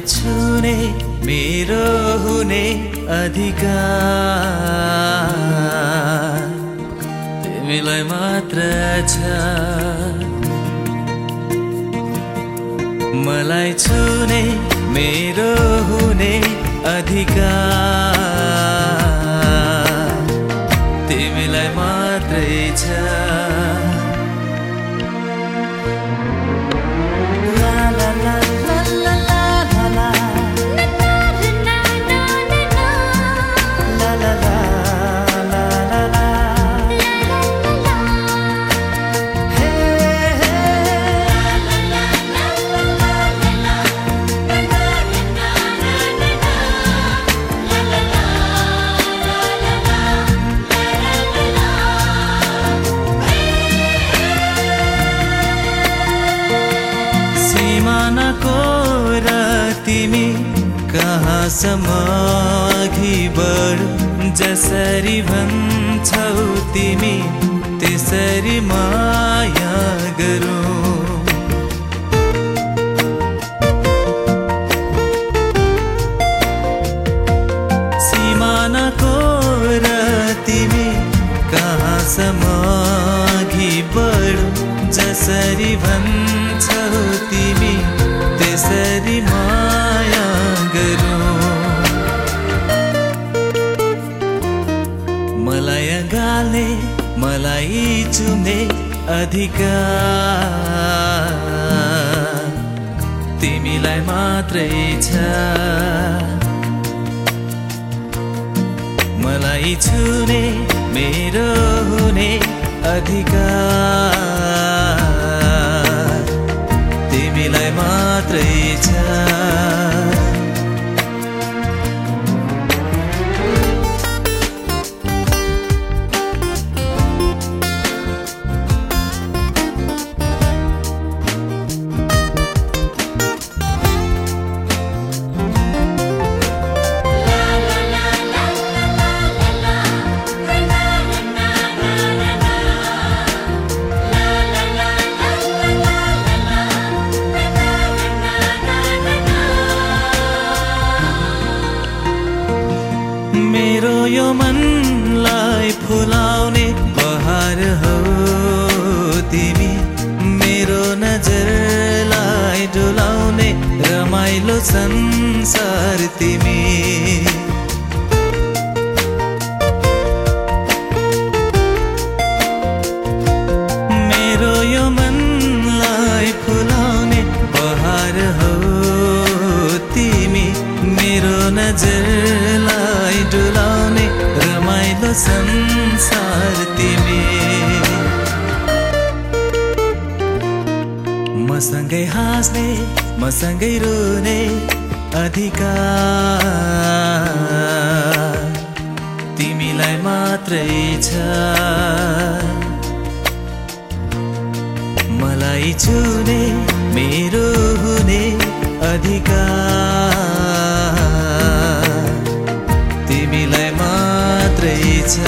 छुने मेरो हुने अधिकार तिमीलाई मात्र छ। मलाई छुने मेरो हुने अधिकार तिमीलाई मात्रै छ। अघि बढ जसरी भन्छौ तिमी त्यसरी माया गरौँ सिमानाको र तिमी कहाँसम्म अघि बढ जसरी भन्छौ मलाई गाले मलाई चुम्ने अधिकार तिमीलाई मात्रै छ। मलाई छुने मेरो हुने अधिकार। मनलाई फुलाउने बहार हो तिमी। मेरो नजरलाई डुलाउने रमाइलो संसार तिमी। मेरो यो मनलाई फुलाउने बहार हो तिमी। मेरो डुलाउने संसार मसँगै हाँस्ने मसँगै रुने अधिकार तिमीलाई मात्रै छ। मलाई छुने मेरो हुने अधिकार। 谁策